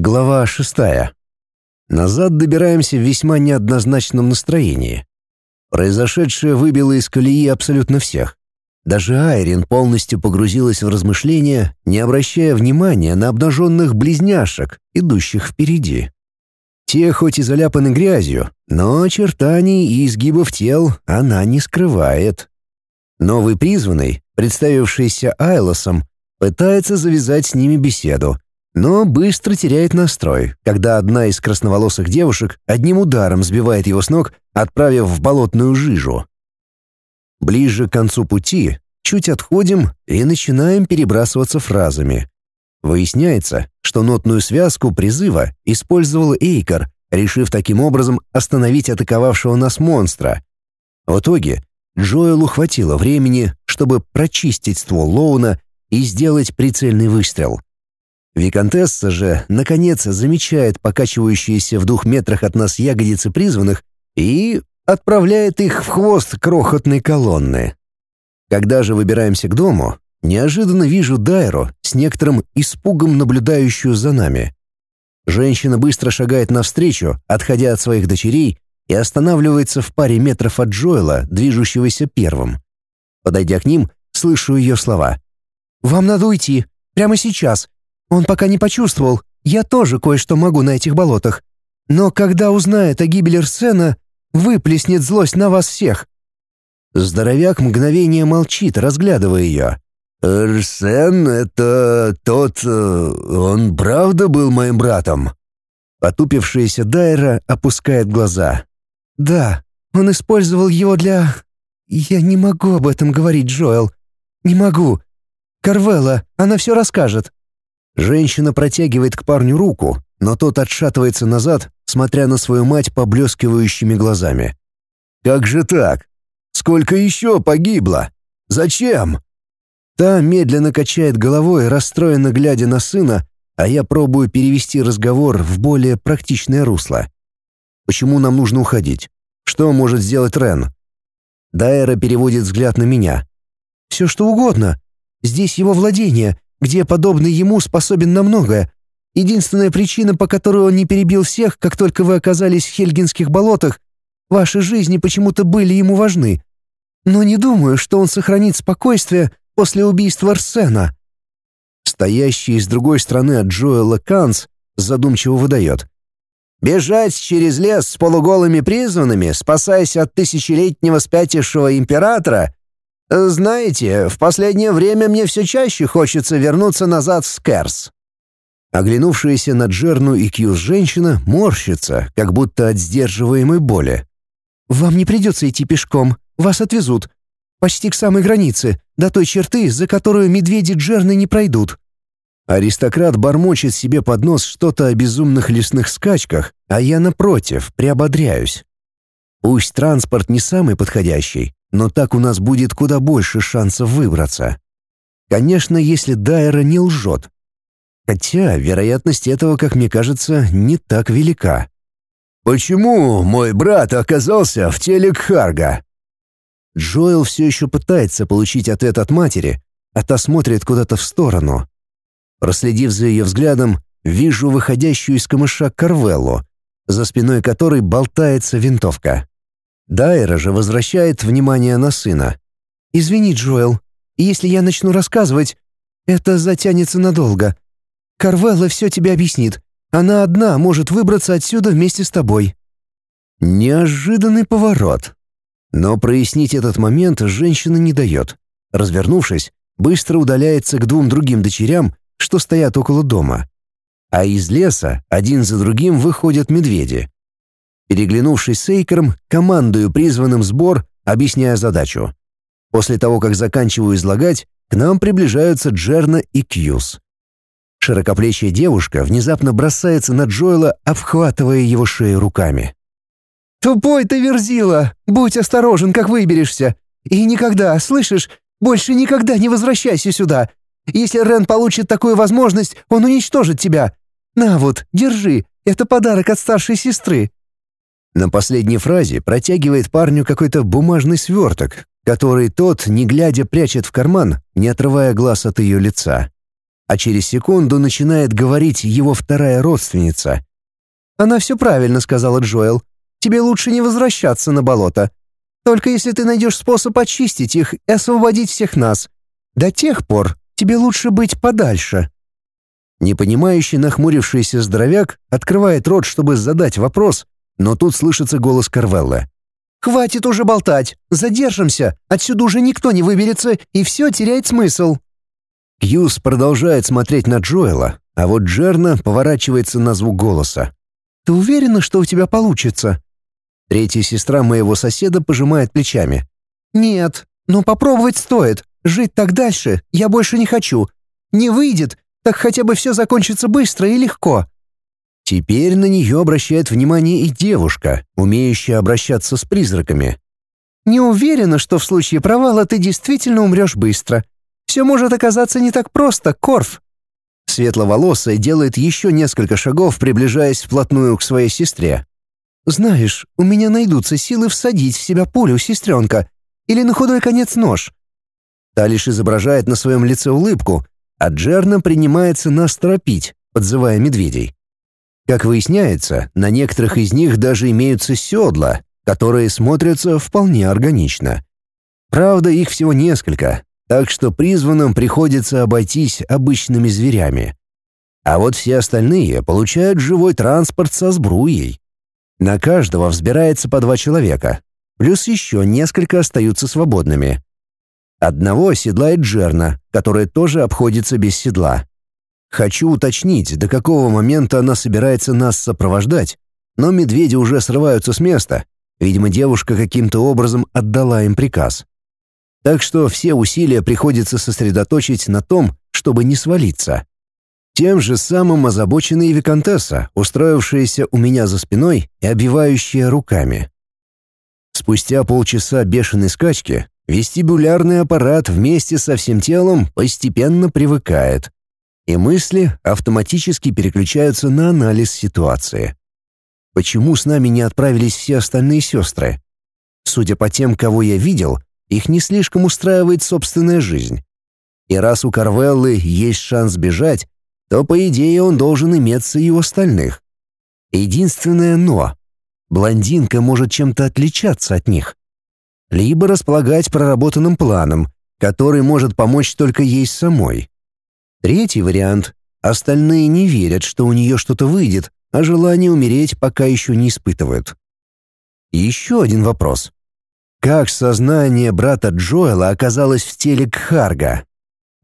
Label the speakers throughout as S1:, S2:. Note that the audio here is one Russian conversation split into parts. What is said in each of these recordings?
S1: Глава шестая. Назад добираемся в весьма неоднозначном настроении. Произошедшее выбило из колеи абсолютно всех. Даже Айрин полностью погрузилась в размышления, не обращая внимания на обнаженных близняшек, идущих впереди. Те хоть и заляпаны грязью, но очертаний и изгибов тел она не скрывает. Новый призванный, представившийся Айлосом, пытается завязать с ними беседу, но быстро теряет настрой, когда одна из красноволосых девушек одним ударом сбивает его с ног, отправив в болотную жижу. Ближе к концу пути чуть отходим и начинаем перебрасываться фразами. Выясняется, что нотную связку призыва использовал Эйкер, решив таким образом остановить атаковавшего нас монстра. В итоге Джоэлу хватило времени, чтобы прочистить ствол Лоуна и сделать прицельный выстрел. Викантесса же, наконец, замечает покачивающиеся в двух метрах от нас ягодицы призванных и отправляет их в хвост крохотной колонны. Когда же выбираемся к дому, неожиданно вижу Дайру с некоторым испугом наблюдающую за нами. Женщина быстро шагает навстречу, отходя от своих дочерей, и останавливается в паре метров от Джоэла, движущегося первым. Подойдя к ним, слышу ее слова. «Вам надо уйти. Прямо сейчас. Он пока не почувствовал. Я тоже кое-что могу на этих болотах. Но когда узнает о гибели Рсена, выплеснет злость на вас всех». Здоровяк мгновение молчит, разглядывая ее. «Рсен — это тот... Э, он правда был моим братом?» Потупившаяся Дайра опускает глаза. «Да, он использовал его для... Я не могу об этом говорить, Джоэл. Не могу. Карвелла, она все расскажет». Женщина протягивает к парню руку, но тот отшатывается назад, смотря на свою мать поблескивающими глазами. «Как же так? Сколько еще погибло? Зачем?» Та медленно качает головой, расстроенно глядя на сына, а я пробую перевести разговор в более практичное русло. Почему нам нужно уходить? Что может сделать Рен? Дайра переводит взгляд на меня. «Все что угодно. Здесь его владение, где подобный ему способен на многое. Единственная причина, по которой он не перебил всех, как только вы оказались в Хельгинских болотах, ваши жизни почему-то были ему важны. Но не думаю, что он сохранит спокойствие после убийства Арсена». Стоящий с другой стороны от Джоэла Канс задумчиво выдает. Бежать через лес с полуголыми призванными, спасаясь от тысячелетнего спятившего императора? Знаете, в последнее время мне все чаще хочется вернуться назад в Скерс». Оглянувшаяся на Джерну и Кьюз женщина морщится, как будто от сдерживаемой боли. «Вам не придется идти пешком, вас отвезут. Почти к самой границе, до той черты, за которую медведи Джерны не пройдут. Аристократ бормочет себе под нос что-то о безумных лесных скачках, а я, напротив, приободряюсь. Пусть транспорт не самый подходящий, но так у нас будет куда больше шансов выбраться. Конечно, если Дайра не лжет. Хотя вероятность этого, как мне кажется, не так велика. «Почему мой брат оказался в теле Кхарга?» Джоэл все еще пытается получить ответ от матери, а та смотрит куда-то в сторону. Проследив за ее взглядом, вижу выходящую из камыша Карвеллу, за спиной которой болтается винтовка. Дайра же возвращает внимание на сына. «Извини, Джоэл, если я начну рассказывать, это затянется надолго. Карвелла все тебе объяснит. Она одна может выбраться отсюда вместе с тобой». Неожиданный поворот. Но прояснить этот момент женщина не дает. Развернувшись, быстро удаляется к двум другим дочерям что стоят около дома. А из леса один за другим выходят медведи. Переглянувшись с Эйкером, командую призванным сбор, объясняя задачу. После того, как заканчиваю излагать, к нам приближаются Джерна и Кьюз. Широкоплечья девушка внезапно бросается на Джоэла, обхватывая его шею руками. «Тупой ты верзила! Будь осторожен, как выберешься! И никогда, слышишь, больше никогда не возвращайся сюда! Если Рен получит такую возможность, он уничтожит тебя. На вот, держи, это подарок от старшей сестры». На последней фразе протягивает парню какой-то бумажный сверток, который тот, не глядя, прячет в карман, не отрывая глаз от ее лица. а через секунду начинает говорить его вторая родственница.
S2: «Она все правильно», — сказала Джоэл. «Тебе лучше не возвращаться на болото. Только если ты найдешь способ очистить их и освободить всех нас. До тех пор тебе лучше быть подальше».
S1: Непонимающий нахмурившийся здоровяк открывает рот, чтобы задать вопрос, но тут слышится голос Карвелла.
S2: «Хватит уже болтать! Задержимся! Отсюда уже никто не выберется, и все теряет смысл!»
S1: Кьюз продолжает смотреть на Джоэла, а вот Джерна поворачивается на звук голоса.
S2: «Ты уверена, что у тебя получится?»
S1: Третья сестра моего соседа пожимает плечами.
S2: «Нет, но попробовать стоит. Жить так дальше я больше не хочу. Не выйдет, так хотя бы все закончится быстро и легко.
S1: Теперь на нее обращает внимание и девушка, умеющая обращаться с призраками.
S2: «Не уверена, что в случае провала ты действительно умрешь быстро. Все может оказаться не так просто, Корф».
S1: Светловолосая делает еще несколько шагов, приближаясь вплотную к своей сестре.
S2: «Знаешь, у меня найдутся силы всадить в себя пулю, сестренка, или на худой конец нож».
S1: Та лишь изображает на своем лице улыбку, а Джерна принимается нас торопить, подзывая медведей. Как выясняется, на некоторых из них даже имеются седла, которые смотрятся вполне органично. Правда, их всего несколько, так что призванным приходится обойтись обычными зверями. А вот все остальные получают живой транспорт со сбруей. На каждого взбирается по два человека, плюс еще несколько остаются свободными. Одного седлает Джерна, которая тоже обходится без седла. Хочу уточнить, до какого момента она собирается нас сопровождать, но медведи уже срываются с места. Видимо, девушка каким-то образом отдала им приказ. Так что все усилия приходится сосредоточить на том, чтобы не свалиться. Тем же самым озабочена и виконтесса, устроившаяся у меня за спиной и обвивающая руками. Спустя полчаса бешеной скачки вестибулярный аппарат вместе со всем телом постепенно привыкает, и мысли автоматически переключаются на анализ ситуации. Почему с нами не отправились все остальные сестры? Судя по тем, кого я видел, их не слишком устраивает собственная жизнь. И раз у Карвеллы есть шанс бежать, то, по идее, он должен иметься и у остальных. Единственное «но» — блондинка может чем-то отличаться от них. Либо располагать проработанным планом, который может помочь только ей самой. Третий вариант — остальные не верят, что у нее что-то выйдет, а желание умереть пока еще не испытывают. Еще один вопрос. Как сознание брата Джоэла оказалось в теле Кхарга?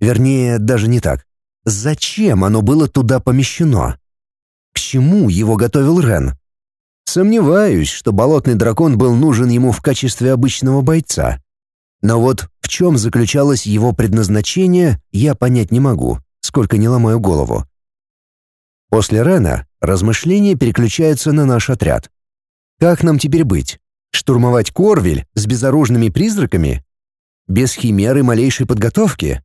S1: Вернее, даже не так. Зачем оно было туда помещено? К чему его готовил Рен? Сомневаюсь, что болотный дракон был нужен ему в качестве обычного бойца. Но вот в чем заключалось его предназначение, я понять не могу сколько не ломаю голову. После Рена размышления переключаются на наш отряд. Как нам теперь быть? Штурмовать Корвель с безоружными призраками? Без химеры малейшей подготовки?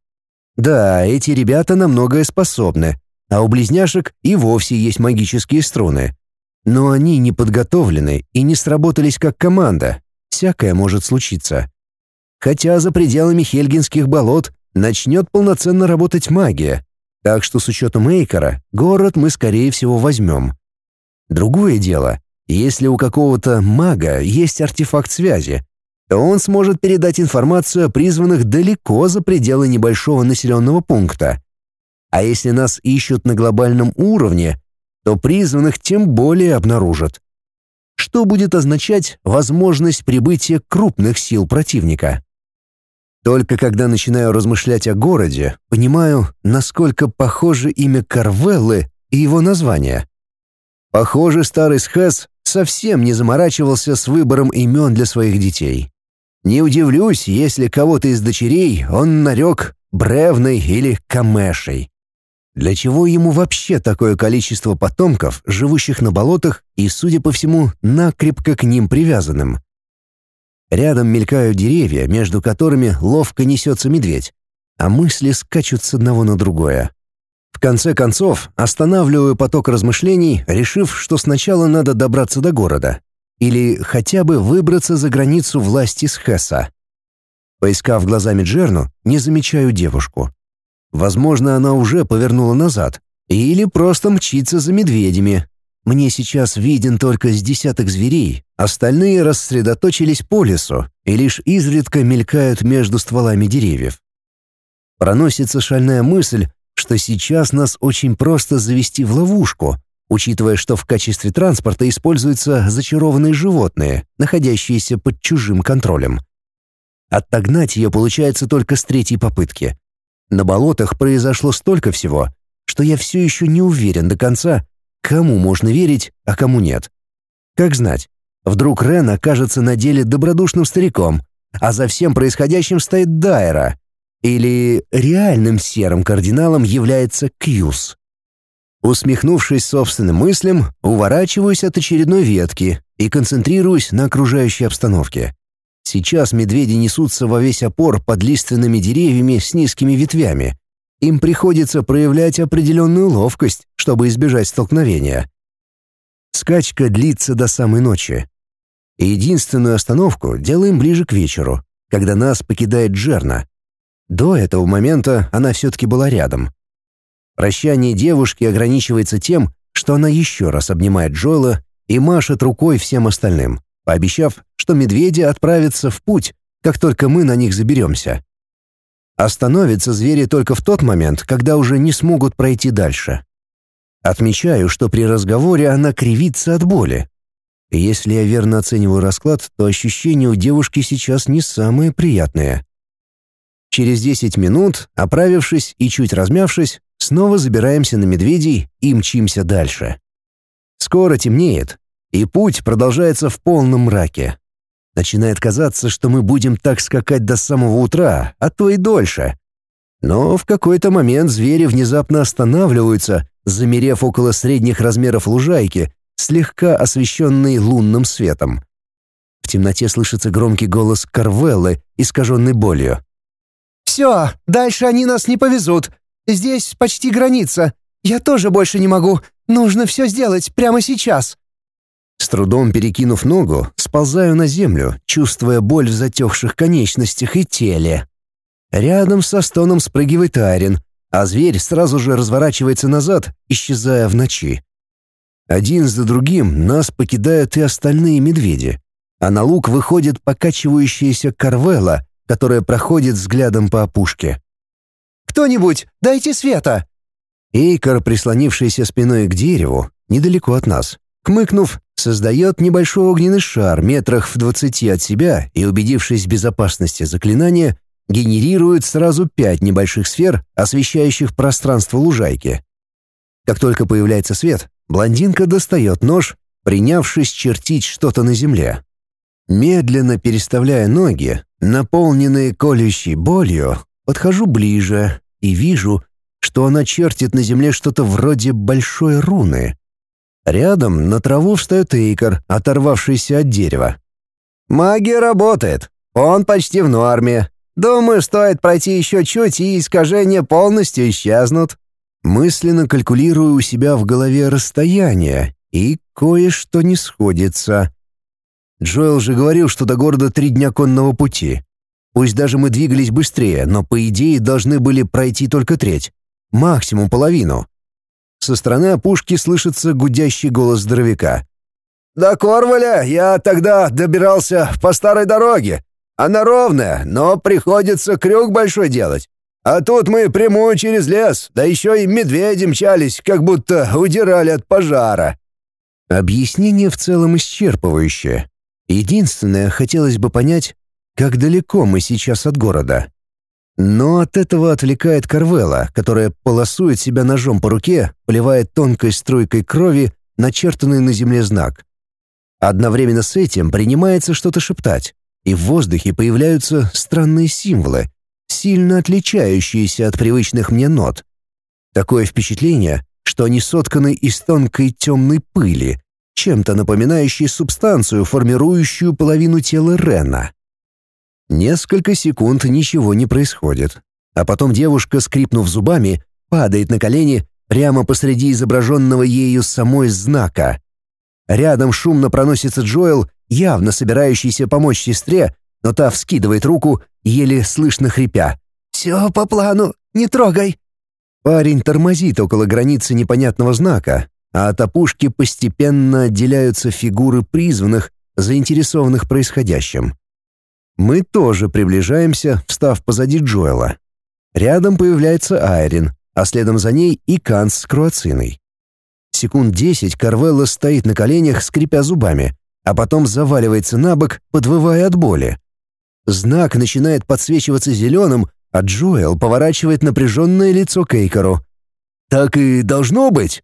S1: Да, эти ребята на многое способны, а у близняшек и вовсе есть магические струны. Но они не подготовлены и не сработались как команда. Всякое может случиться. Хотя за пределами Хельгинских болот начнет полноценно работать магия, так что с учетом Эйкора город мы, скорее всего, возьмем. Другое дело, если у какого-то мага есть артефакт связи, то он сможет передать информацию о призванных далеко за пределы небольшого населенного пункта. А если нас ищут на глобальном уровне, то призванных тем более обнаружат. Что будет означать возможность прибытия крупных сил противника? Только когда начинаю размышлять о городе, понимаю, насколько похоже имя Карвеллы и его название. Похоже, старый Схэс совсем не заморачивался с выбором имен для своих детей. Не удивлюсь, если кого-то из дочерей он нарек Бревной или Камешей. Для чего ему вообще такое количество потомков, живущих на болотах и, судя по всему, накрепко к ним привязанным? Рядом мелькают деревья, между которыми ловко несется медведь, а мысли скачут с одного на другое. В конце концов, останавливаю поток размышлений, решив, что сначала надо добраться до города. Или хотя бы выбраться за границу власти с Хесса. Поискав глазами Джерну, не замечаю девушку. Возможно, она уже повернула назад. Или просто мчится за медведями. Мне сейчас виден только с десяток зверей, остальные рассредоточились по лесу и лишь изредка мелькают между стволами деревьев. Проносится шальная мысль, что сейчас нас очень просто завести в ловушку, учитывая, что в качестве транспорта используются зачарованные животные, находящиеся под чужим контролем. Отогнать ее получается только с третьей попытки. На болотах произошло столько всего, что я все еще не уверен до конца, кому можно верить, а кому нет. Как знать, вдруг Рен окажется на деле добродушным стариком, а за всем происходящим стоит Дайра, или реальным серым кардиналом является Кьюс. Усмехнувшись собственным мыслям, уворачиваюсь от очередной ветки и концентрируюсь на окружающей обстановке. Сейчас медведи несутся во весь опор под лиственными деревьями с низкими ветвями. Им приходится проявлять определенную ловкость, чтобы избежать столкновения. Скачка длится до самой ночи. Единственную остановку делаем ближе к вечеру, когда нас покидает Джерна. До этого момента она все-таки была рядом. Прощание девушки ограничивается тем, что она еще раз обнимает Джоэла и машет рукой всем остальным пообещав, что медведи отправятся в путь, как только мы на них заберемся. Остановятся звери только в тот момент, когда уже не смогут пройти дальше. Отмечаю, что при разговоре она кривится от боли. Если я верно оцениваю расклад, то ощущения у девушки сейчас не самые приятные. Через 10 минут, оправившись и чуть размявшись, снова забираемся на медведей и мчимся дальше. Скоро темнеет, и путь продолжается в полном мраке. Начинает казаться, что мы будем так скакать до самого утра, а то и дольше. Но в какой-то момент звери внезапно останавливаются, замерев около средних размеров лужайки, слегка освещенной лунным светом. В темноте слышится громкий голос Карвеллы, искаженный болью.
S2: «Все, дальше они нас не повезут. Здесь почти граница. Я тоже больше не могу. Нужно все сделать прямо сейчас».
S1: С трудом перекинув ногу, сползаю на землю, чувствуя боль в затекших конечностях и теле. Рядом со стоном спрыгивает Арин, а зверь сразу же разворачивается назад, исчезая в ночи. Один за другим нас покидают и остальные медведи, а на луг выходит покачивающаяся Карвелла, которая проходит взглядом по опушке.
S2: «Кто-нибудь, дайте света!»
S1: Эйкар, прислонившийся спиной к дереву, недалеко от нас, Кмыкнув, создает небольшой огненный шар метрах в двадцати от себя и, убедившись в безопасности заклинания, генерирует сразу пять небольших сфер, освещающих пространство лужайки. Как только появляется свет, блондинка достает нож, принявшись чертить что-то на земле. Медленно переставляя ноги, наполненные колющей болью, подхожу ближе и вижу, что она чертит на земле что-то вроде большой руны. Рядом на траву встает Эйкер, оторвавшийся от дерева.
S2: «Магия работает. Он почти в норме. Думаю, стоит пройти еще чуть, и искажения полностью исчезнут».
S1: Мысленно калькулирую у себя в голове расстояние, и кое-что не сходится. Джоэл же говорил, что до города три дня конного пути. Пусть даже мы двигались быстрее, но по идее должны были пройти только треть. Максимум половину. Со стороны опушки слышится гудящий голос здоровяка.
S3: «До Корваля я тогда добирался по старой дороге. Она ровная, но приходится крюк большой делать. А тут мы прямую через лес, да еще и медведи мчались, как будто удирали от пожара».
S1: Объяснение в целом исчерпывающее. Единственное, хотелось бы понять, как далеко мы сейчас от города. Но от этого отвлекает Карвелла, которая полосует себя ножом по руке, поливает тонкой струйкой крови начертанный на земле знак. Одновременно с этим принимается что-то шептать, и в воздухе появляются странные символы, сильно отличающиеся от привычных мне нот. Такое впечатление, что они сотканы из тонкой темной пыли, чем-то напоминающей субстанцию, формирующую половину тела Рена. Несколько секунд ничего не происходит. А потом девушка, скрипнув зубами, падает на колени прямо посреди изображенного ею самой знака. Рядом шумно проносится Джоэл, явно собирающийся помочь сестре, но та вскидывает руку, еле слышно хрипя.
S2: «Все по плану, не трогай!»
S1: Парень тормозит около границы непонятного знака, а от опушки постепенно отделяются фигуры призванных, заинтересованных происходящим. Мы тоже приближаемся, встав позади Джоэла. Рядом появляется Айрин, а следом за ней и Канс с Круациной. Секунд десять Карвелла стоит на коленях, скрипя зубами, а потом заваливается на бок, подвывая от боли. Знак начинает подсвечиваться зеленым, а Джоэл поворачивает напряженное лицо Кейкору. «Так и должно быть!»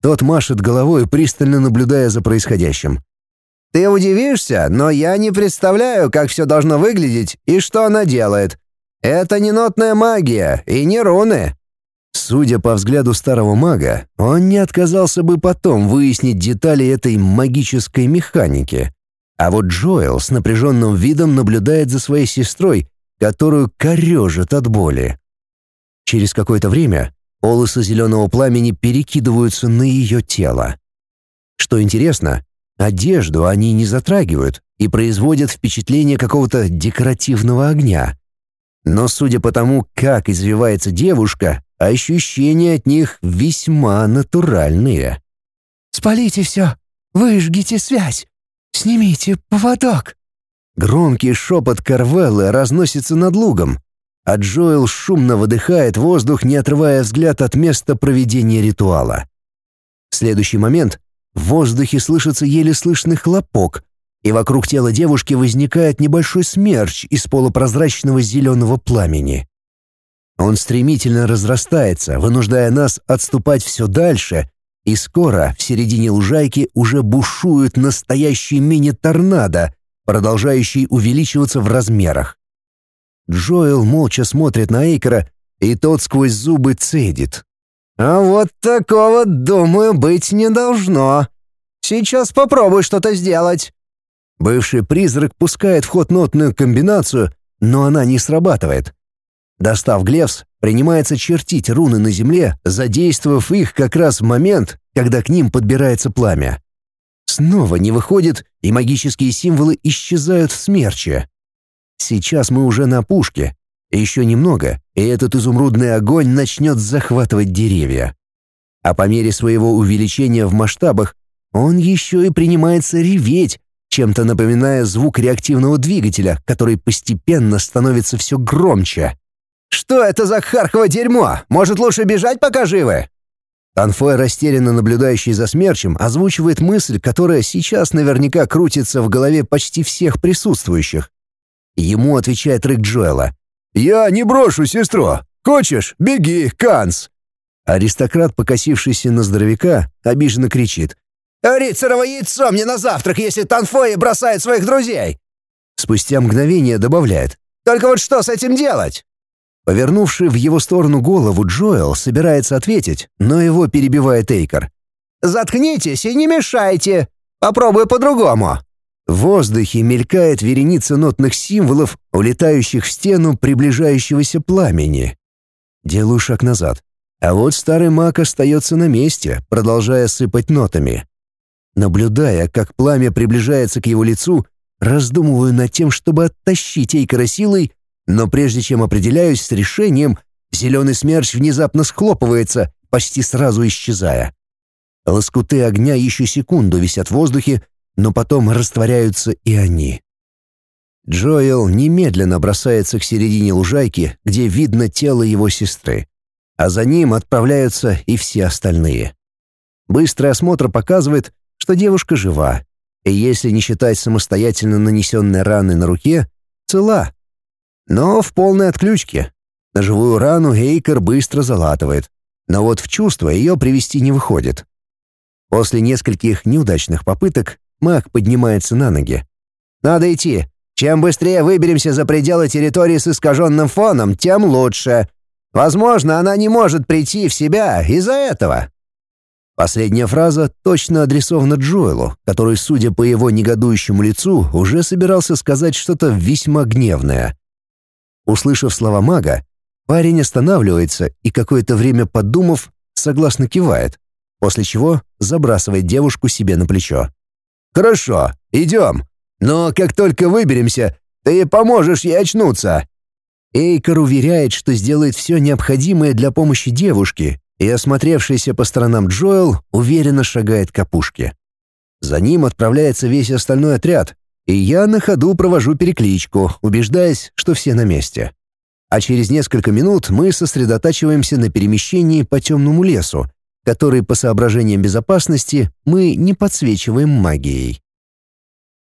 S1: Тот машет головой, пристально наблюдая за происходящим.
S3: «Ты удивишься, но я не представляю, как все должно выглядеть и что она делает. Это не нотная магия и не руны.
S1: Судя по взгляду старого мага, он не отказался бы потом выяснить детали этой магической механики. А вот Джоэл с напряженным видом наблюдает за своей сестрой, которую корежит от боли. Через какое-то время полосы зеленого пламени перекидываются на ее тело. Что интересно, одежду они не затрагивают и производят впечатление какого-то декоративного огня. Но судя по тому, как извивается девушка, ощущения от них весьма натуральные.
S2: «Спалите все! Выжгите связь! Снимите поводок!»
S1: Громкий шепот Карвеллы разносится над лугом, а Джоэл шумно выдыхает воздух, не отрывая взгляд от места проведения ритуала. В следующий момент в воздухе слышится еле слышный хлопок, и вокруг тела девушки возникает небольшой смерч из полупрозрачного зеленого пламени. Он стремительно разрастается, вынуждая нас отступать все дальше, и скоро в середине лужайки уже бушует настоящий мини-торнадо, продолжающий увеличиваться в размерах. Джоэл молча смотрит на Эйкера, и тот сквозь зубы цедит.
S3: «А вот такого, думаю, быть не должно. Сейчас попробуй что-то сделать».
S1: Бывший призрак пускает в ход нотную комбинацию, но она не срабатывает. Достав глевс, принимается чертить руны на земле, задействовав их как раз в момент, когда к ним подбирается пламя. Снова не выходит, и магические символы исчезают в смерче. Сейчас мы уже на пушке. Еще немного, и этот изумрудный огонь начнет захватывать деревья. А по мере своего увеличения в масштабах он еще и принимается реветь, чем-то напоминая звук реактивного двигателя, который постепенно становится все громче.
S3: «Что это за хархово дерьмо? Может, лучше бежать, пока живы?»
S1: Танфой, растерянно наблюдающий за смерчем, озвучивает мысль, которая сейчас наверняка крутится в голове почти всех присутствующих. Ему отвечает рык Джоэла.
S3: «Я не брошу сестру! Хочешь, беги, Канс!»
S1: Аристократ, покосившийся на здоровяка, обиженно кричит.
S3: «Рицарово яйцо мне на завтрак, если Танфой бросает своих друзей!»
S1: Спустя мгновение добавляет.
S3: «Только вот что с этим делать?»
S1: Повернувший в его сторону голову, Джоэл собирается ответить, но его перебивает Эйкер.
S3: «Заткнитесь и не мешайте! Попробую по-другому!»
S1: В воздухе мелькает вереница нотных символов, улетающих в стену приближающегося пламени. Делаю шаг назад. А вот старый маг остается на месте, продолжая сыпать нотами. Наблюдая, как пламя приближается к его лицу, раздумываю над тем, чтобы оттащить Эйкера силой но прежде чем определяюсь с решением, зеленый смерч внезапно схлопывается, почти сразу исчезая. Лоскуты огня еще секунду висят в воздухе, но потом растворяются и они. Джоэл немедленно бросается к середине лужайки, где видно тело его сестры, а за ним отправляются и все остальные. Быстрый осмотр показывает, что девушка жива, и если не считать самостоятельно нанесенной раны на руке, цела но в полной отключке. На живую рану Эйкер быстро залатывает, но вот в чувство ее привести не выходит. После нескольких неудачных попыток маг поднимается на ноги.
S3: «Надо идти. Чем быстрее выберемся за пределы территории с искаженным фоном, тем лучше. Возможно, она не может прийти в себя из-за этого».
S1: Последняя фраза точно адресована Джоэлу, который, судя по его негодующему лицу, уже собирался сказать что-то весьма гневное. Услышав слова мага, парень останавливается и какое-то время подумав, согласно кивает, после чего забрасывает девушку себе на плечо.
S3: «Хорошо, идем. Но как только выберемся, ты поможешь ей очнуться».
S1: Эйкер уверяет, что сделает все необходимое для помощи девушке, и осмотревшийся по сторонам Джоэл уверенно шагает к опушке. За ним отправляется весь остальной отряд, и я на ходу провожу перекличку, убеждаясь, что все на месте. А через несколько минут мы сосредотачиваемся на перемещении по темному лесу, который по соображениям безопасности мы не подсвечиваем магией.